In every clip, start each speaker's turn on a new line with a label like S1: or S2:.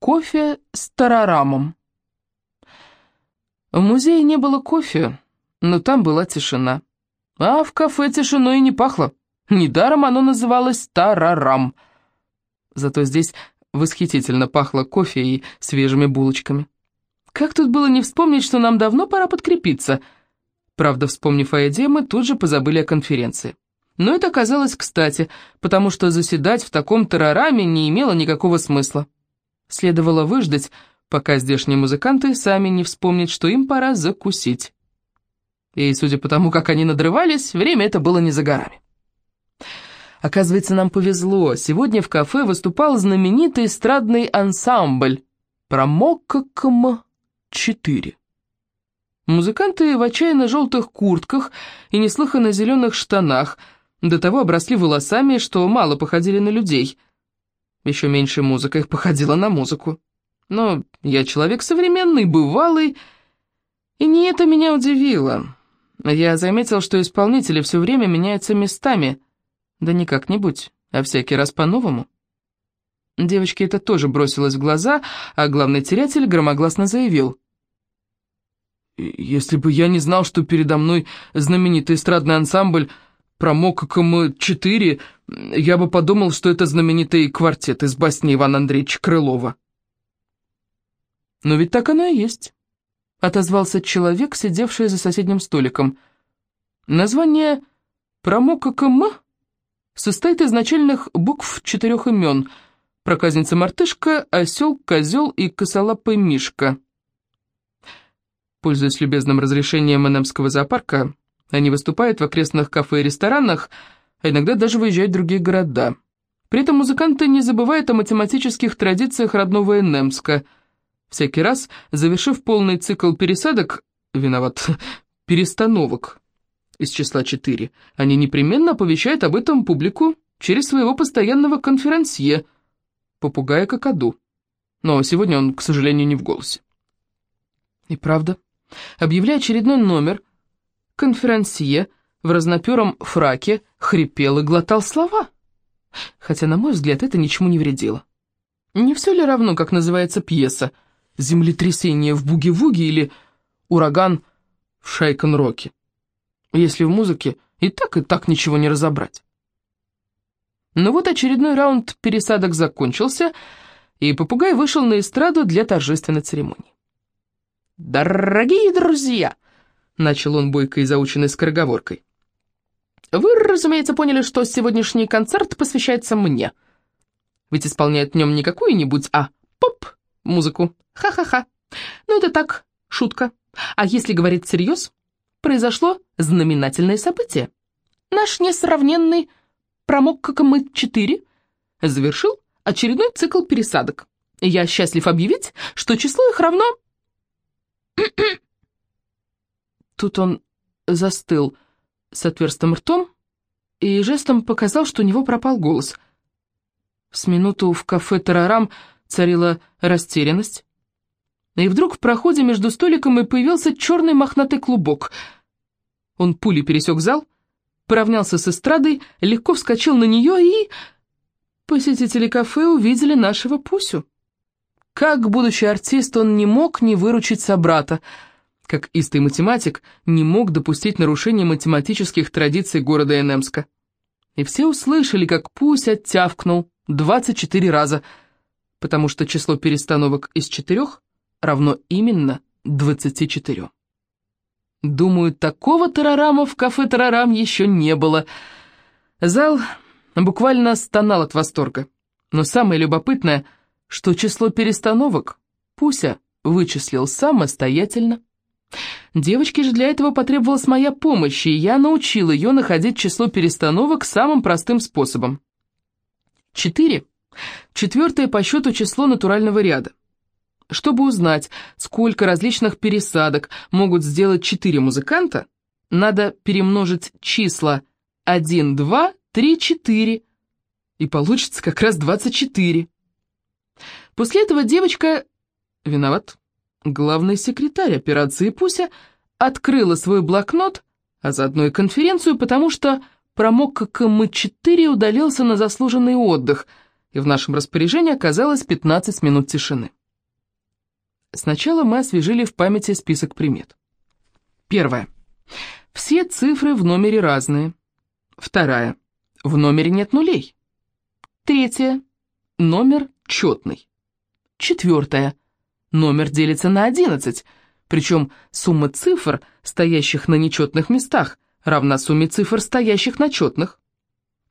S1: Кофе с тарарамом. В музее не было кофе, но там была тишина. А в кафе тишиной не пахло. Недаром оно называлось тарарам. Зато здесь восхитительно пахло кофе и свежими булочками. Как тут было не вспомнить, что нам давно пора подкрепиться? Правда, вспомнив о еде, мы тут же позабыли о конференции. Но это оказалось кстати, потому что заседать в таком тарараме не имело никакого смысла. Следовало выждать, пока здешние музыканты сами не вспомнят, что им пора закусить. И, судя по тому, как они надрывались, время это было не за горами. Оказывается, нам повезло. Сегодня в кафе выступал знаменитый эстрадный ансамбль «Промоккм-4». Музыканты в отчаянно желтых куртках и неслыханно зеленых штанах до того обросли волосами, что мало походили на людей – еще меньше музыка их походила на музыку. Но я человек современный, бывалый, и не это меня удивило. Я заметил, что исполнители все время меняются местами, да не как-нибудь, а всякий раз по-новому. Девочке это тоже бросилось в глаза, а главный терятель громогласно заявил. «Если бы я не знал, что передо мной знаменитый эстрадный ансамбль промок КМ-4, я бы подумал, что это знаменитый квартет из басни Ивана Андреевича Крылова. «Но ведь так оно и есть», — отозвался человек, сидевший за соседним столиком. «Название промока КМ состоит из начальных букв четырех имен — проказница-мартышка, осел, козел и косолапый мишка». Пользуясь любезным разрешением Энемского зоопарка, они выступают в окрестных кафе и ресторанах, а иногда даже выезжают в другие города. При этом музыканты не забывают о математических традициях родного Энемска. Всякий раз, завершив полный цикл пересадок, виноват, перестановок из числа 4, они непременно оповещают об этом публику через своего постоянного конферансье, попугая Какаду. Но сегодня он, к сожалению, не в голосе. И правда, объявляя очередной номер, конферансье в разнопером фраке хрипел и глотал слова. Хотя, на мой взгляд, это ничему не вредило. Не все ли равно, как называется пьеса «Землетрясение в буги-вуги» или «Ураган в Шайкон-Роке», если в музыке и так, и так ничего не разобрать. Но вот очередной раунд пересадок закончился, и попугай вышел на эстраду для торжественной церемонии. «Дорогие друзья!» Начал он бойкой заученной скороговоркой. «Вы, разумеется, поняли, что сегодняшний концерт посвящается мне. Ведь исполняет в нем не какую-нибудь, а поп-музыку. Ха-ха-ха. Ну это так, шутка. А если говорить всерьез, произошло знаменательное событие. Наш несравненный промок мы 4 завершил очередной цикл пересадок. Я счастлив объявить, что число их равно... Тут он застыл с отверстым ртом и жестом показал, что у него пропал голос. С минуту в кафе «Тарарам» царила растерянность. И вдруг в проходе между столиком и появился черный мохнатый клубок. Он пулей пересек зал, поравнялся с эстрадой, легко вскочил на нее и... Посетители кафе увидели нашего Пусю. Как будущий артист он не мог не выручить собрата — как истый математик, не мог допустить нарушения математических традиций города Энемска. И все услышали, как Пусь оттявкнул 24 раза, потому что число перестановок из четырех равно именно 24. Думаю, такого тарарама в кафе «Тарарам» еще не было. Зал буквально стонал от восторга. Но самое любопытное, что число перестановок Пуся вычислил самостоятельно. Девочке же для этого потребовалась моя помощь, и я научил ее находить число перестановок самым простым способом. Четыре. Четвертое по счету число натурального ряда. Чтобы узнать, сколько различных пересадок могут сделать четыре музыканта, надо перемножить числа 1, 2, 3, 4, и получится как раз 24. После этого девочка... Виноват. Главный секретарь операции «Пуся» открыла свой блокнот, а заодно и конференцию, потому что промок КМ-4 удалился на заслуженный отдых, и в нашем распоряжении оказалось 15 минут тишины. Сначала мы освежили в памяти список примет. Первое. Все цифры в номере разные. Вторая. В номере нет нулей. Третье. Номер четный. Четвертое. Номер делится на 11, причем сумма цифр, стоящих на нечетных местах, равна сумме цифр, стоящих на четных.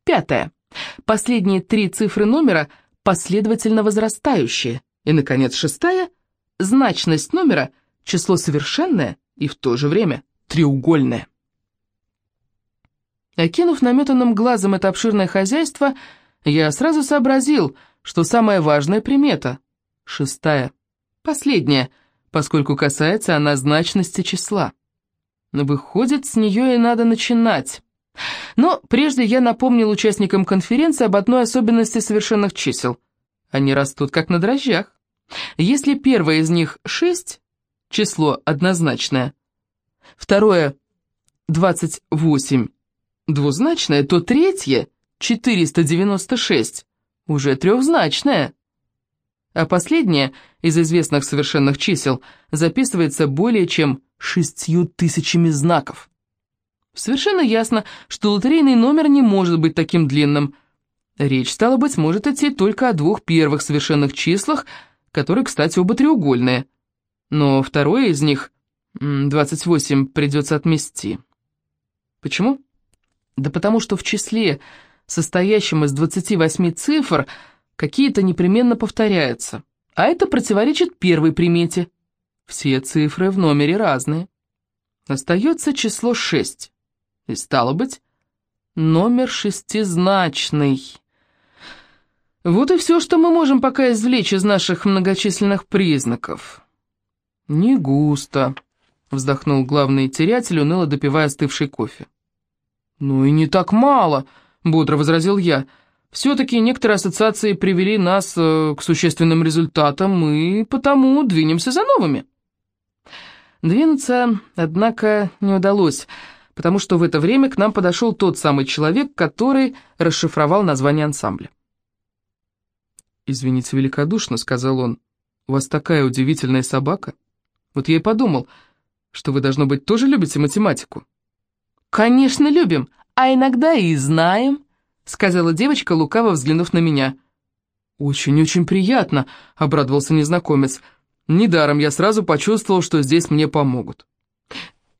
S1: Пятое. Последние три цифры номера последовательно возрастающие. И, наконец, шестая. Значность номера – число совершенное и в то же время треугольное. Окинув наметанным глазом это обширное хозяйство, я сразу сообразил, что самая важная примета — шестая, последняя, поскольку касается она значности числа. Выходит, с нее и надо начинать. Но прежде я напомнил участникам конференции об одной особенности совершенных чисел. Они растут как на дрожжах. Если первое из них 6, число однозначное, второе 28, двузначное, то третье, 496, уже трехзначное. А последнее из известных совершенных чисел записывается более чем шестью тысячами знаков. Совершенно ясно, что лотерейный номер не может быть таким длинным. Речь, стало быть, может идти только о двух первых совершенных числах, которые, кстати, оба треугольные. Но второе из них, 28, придется отмести. Почему? Да потому что в числе, состоящем из 28 цифр, какие-то непременно повторяются. А это противоречит первой примете. Все цифры в номере разные. Остается число 6. И стало быть, номер шестизначный. Вот и все, что мы можем пока извлечь из наших многочисленных признаков. «Не густо», — вздохнул главный терятель, уныло допивая остывший кофе. «Ну и не так мало», — бодро возразил я. «Все-таки некоторые ассоциации привели нас э, к существенным результатам, и потому двинемся за новыми». Двинуться, однако, не удалось, потому что в это время к нам подошел тот самый человек, который расшифровал название ансамбля. «Извините великодушно», — сказал он, — «у вас такая удивительная собака. Вот я и подумал, что вы, должно быть, тоже любите математику». «Конечно, любим, а иногда и знаем», — сказала девочка, лукаво взглянув на меня. «Очень-очень приятно», — обрадовался незнакомец. «Недаром я сразу почувствовал, что здесь мне помогут.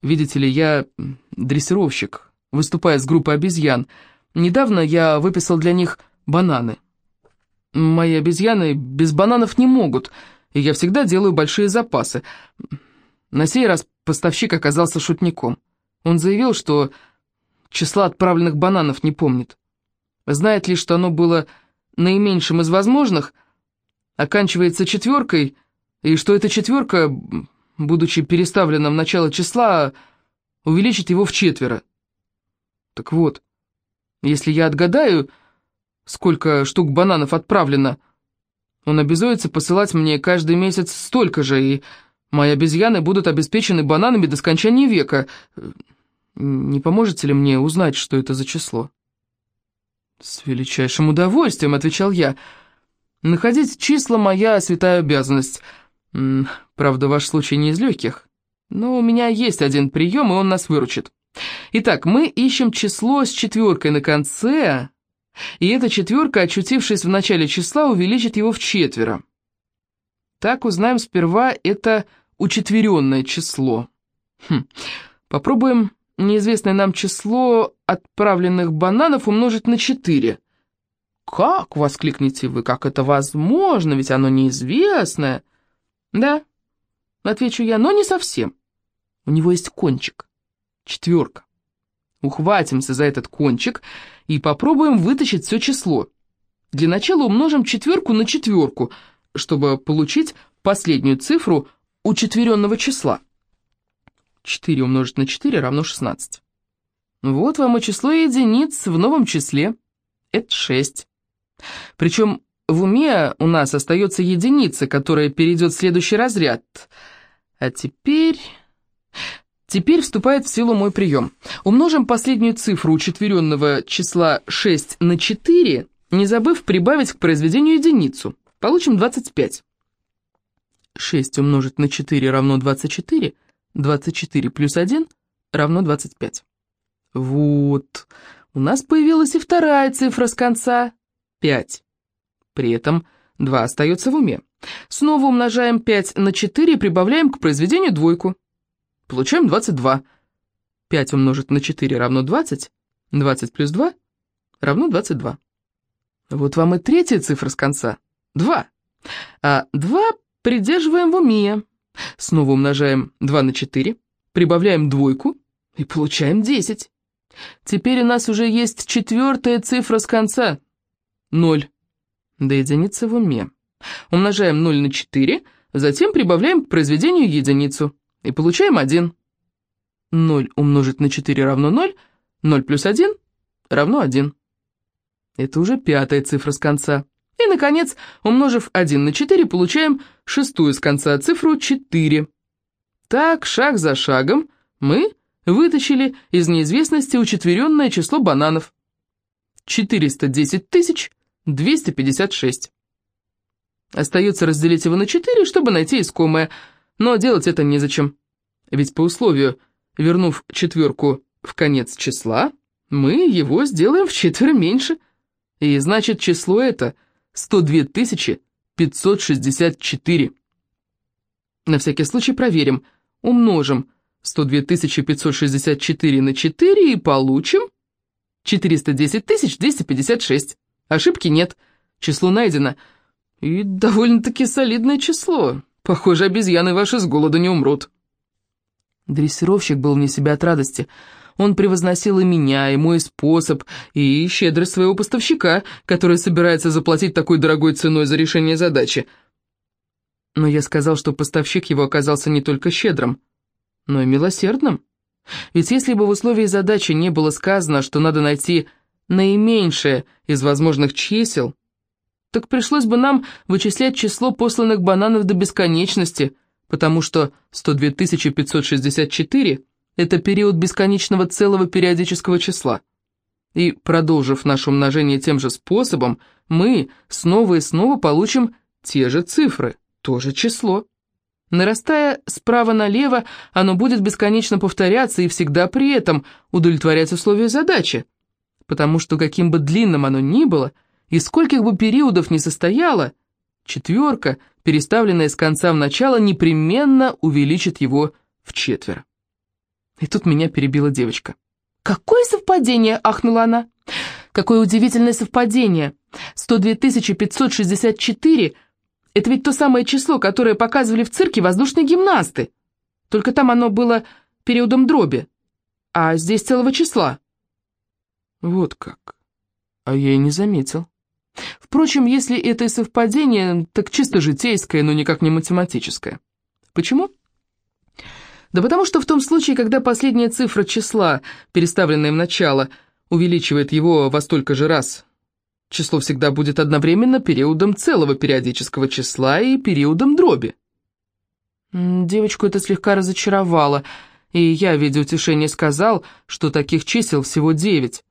S1: Видите ли, я дрессировщик, выступая с группой обезьян. Недавно я выписал для них бананы. Мои обезьяны без бананов не могут, и я всегда делаю большие запасы. На сей раз поставщик оказался шутником. Он заявил, что числа отправленных бананов не помнит. Знает лишь, что оно было наименьшим из возможных, оканчивается четверкой, и что эта четверка, будучи переставлена в начало числа, увеличит его в четверо. Так вот, если я отгадаю, сколько штук бананов отправлено, он обязуется посылать мне каждый месяц столько же, и мои обезьяны будут обеспечены бананами до скончания века. Не поможете ли мне узнать, что это за число?» «С величайшим удовольствием», — отвечал я. «Находить числа — моя святая обязанность. Правда, ваш случай не из легких. Но у меня есть один прием, и он нас выручит. Итак, мы ищем число с четверкой на конце, и эта четверка, очутившись в начале числа, увеличит его в четверо. Так узнаем сперва это учетверенное число. Хм. Попробуем неизвестное нам число отправленных бананов умножить на 4. «Как?» — воскликнете вы, «как это возможно, ведь оно неизвестное». «Да», — отвечу я, — «но не совсем. У него есть кончик, четверка. Ухватимся за этот кончик и попробуем вытащить все число. Для начала умножим четверку на четверку, чтобы получить последнюю цифру учетверенного числа. 4 умножить на 4 равно 16. Вот вам и число единиц в новом числе. Это 6. Причем в уме у нас остается единица, которая перейдет в следующий разряд. А теперь... Теперь вступает в силу мой прием. Умножим последнюю цифру учетверенного числа 6 на 4 не забыв прибавить к произведению единицу. Получим 25. 6 умножить на 4 равно 24. 24 плюс 1 равно 25. Вот, у нас появилась и вторая цифра с конца – 5. При этом 2 остается в уме. Снова умножаем 5 на 4 и прибавляем к произведению двойку. Получаем 22. 5 умножить на 4 равно 20. 20 плюс 2 равно 22. Вот вам и третья цифра с конца. 2. А 2 придерживаем в уме. Снова умножаем 2 на 4, прибавляем двойку и получаем 10. Теперь у нас уже есть четвертая цифра с конца. 0. До единицы в уме. Умножаем 0 на 4, затем прибавляем к произведению единицу и получаем 1. 0 умножить на 4 равно 0, 0 плюс 1 равно 1. Это уже пятая цифра с конца. Наконец, умножив 1 на 4, получаем шестую с конца цифру 4. Так, шаг за шагом, мы вытащили из неизвестности учетверенное число бананов. 410 256. Остается разделить его на 4, чтобы найти искомое, но делать это незачем. Ведь по условию, вернув четверку в конец числа, мы его сделаем в четверо меньше. И значит, число это 102 564. На всякий случай проверим. Умножим 102 564 на 4 и получим 410 256. Ошибки нет. Число найдено. И довольно-таки солидное число. Похоже, обезьяны ваши с голоду не умрут. Дрессировщик был вне себя от радости. Он превозносил и меня, и мой способ, и щедрость своего поставщика, который собирается заплатить такой дорогой ценой за решение задачи. Но я сказал, что поставщик его оказался не только щедрым, но и милосердным. Ведь если бы в условии задачи не было сказано, что надо найти наименьшее из возможных чисел, так пришлось бы нам вычислять число посланных бананов до бесконечности, потому что 102 564 – это период бесконечного целого периодического числа. И, продолжив наше умножение тем же способом, мы снова и снова получим те же цифры, то же число. Нарастая справа налево, оно будет бесконечно повторяться и всегда при этом удовлетворять условия задачи, потому что каким бы длинным оно ни было, и скольких бы периодов ни состояло, четверка, переставленная с конца в начало, непременно увеличит его в четверо. И тут меня перебила девочка. «Какое совпадение!» — ахнула она. «Какое удивительное совпадение! 102 564 — это ведь то самое число, которое показывали в цирке воздушные гимнасты. Только там оно было периодом дроби, а здесь целого числа». «Вот как! А я и не заметил». Впрочем, если это и совпадение, так чисто житейское, но никак не математическое. Почему? Да потому что в том случае, когда последняя цифра числа, переставленная в начало, увеличивает его во столько же раз, число всегда будет одновременно периодом целого периодического числа и периодом дроби. Девочку это слегка разочаровало, и я в виде утешения сказал, что таких чисел всего девять.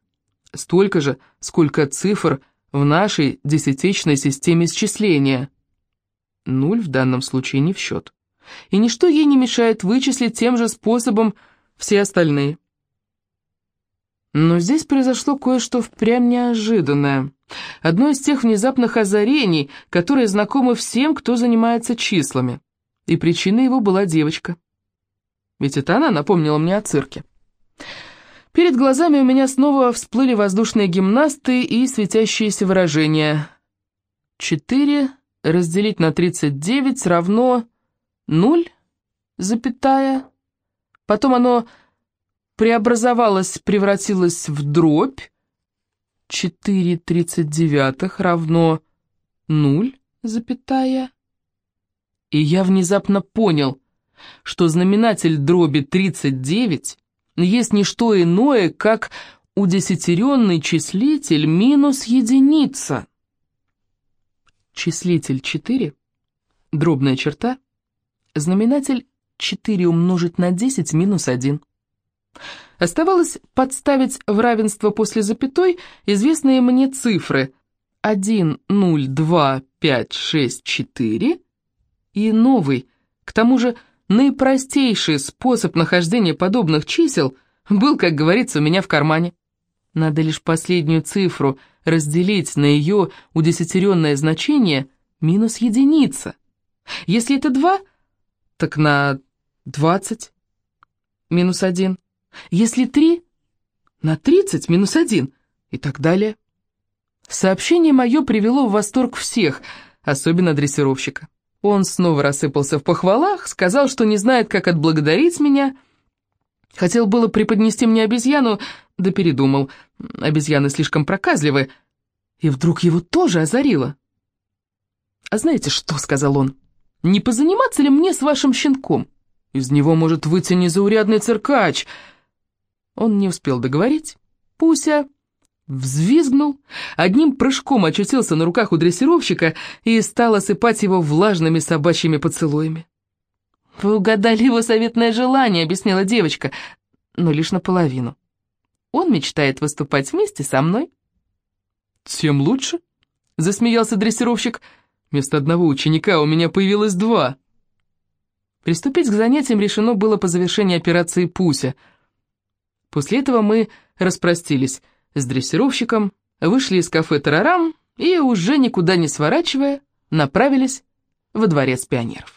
S1: Столько же, сколько цифр в нашей десятичной системе счисления. Нуль в данном случае не в счет и ничто ей не мешает вычислить тем же способом все остальные. Но здесь произошло кое-что впрямь неожиданное. Одно из тех внезапных озарений, которые знакомы всем, кто занимается числами. И причиной его была девочка. Ведь это она напомнила мне о цирке. Перед глазами у меня снова всплыли воздушные гимнасты и светящиеся выражения. Четыре разделить на тридцать девять равно нуль, запятая, потом оно преобразовалось, превратилось в дробь, 4 тридцать девятых равно 0, запятая. И я внезапно понял, что знаменатель дроби 39 есть не что иное, как удесятеренный числитель минус единица. Числитель 4, дробная черта, Знаменатель 4 умножить на 10 минус 1. Оставалось подставить в равенство после запятой известные мне цифры 1, 0, 2, 5, 6, 4 и новый, к тому же наипростейший способ нахождения подобных чисел был, как говорится, у меня в кармане. Надо лишь последнюю цифру разделить на ее удесятеренное значение минус единица. Если это 2, так на 20 минус 1. Если 3, на 30 минус 1 и так далее. Сообщение мое привело в восторг всех, особенно дрессировщика. Он снова рассыпался в похвалах, сказал, что не знает, как отблагодарить меня. Хотел было преподнести мне обезьяну, да передумал. Обезьяны слишком проказливы. И вдруг его тоже озарило. «А знаете что?» — сказал он. «Не позаниматься ли мне с вашим щенком? Из него может выйти незаурядный циркач». Он не успел договорить. Пуся Взвизгнул, одним прыжком очутился на руках у дрессировщика и стал осыпать его влажными собачьими поцелуями. «Вы угадали его советное желание», — объяснила девочка, но лишь наполовину. «Он мечтает выступать вместе со мной». «Тем лучше», — засмеялся дрессировщик. «Вместо одного ученика у меня появилось два». Приступить к занятиям решено было по завершении операции «Пуся». После этого мы распростились — с дрессировщиком, вышли из кафе «Тарарам» и, уже никуда не сворачивая, направились во дворец пионеров.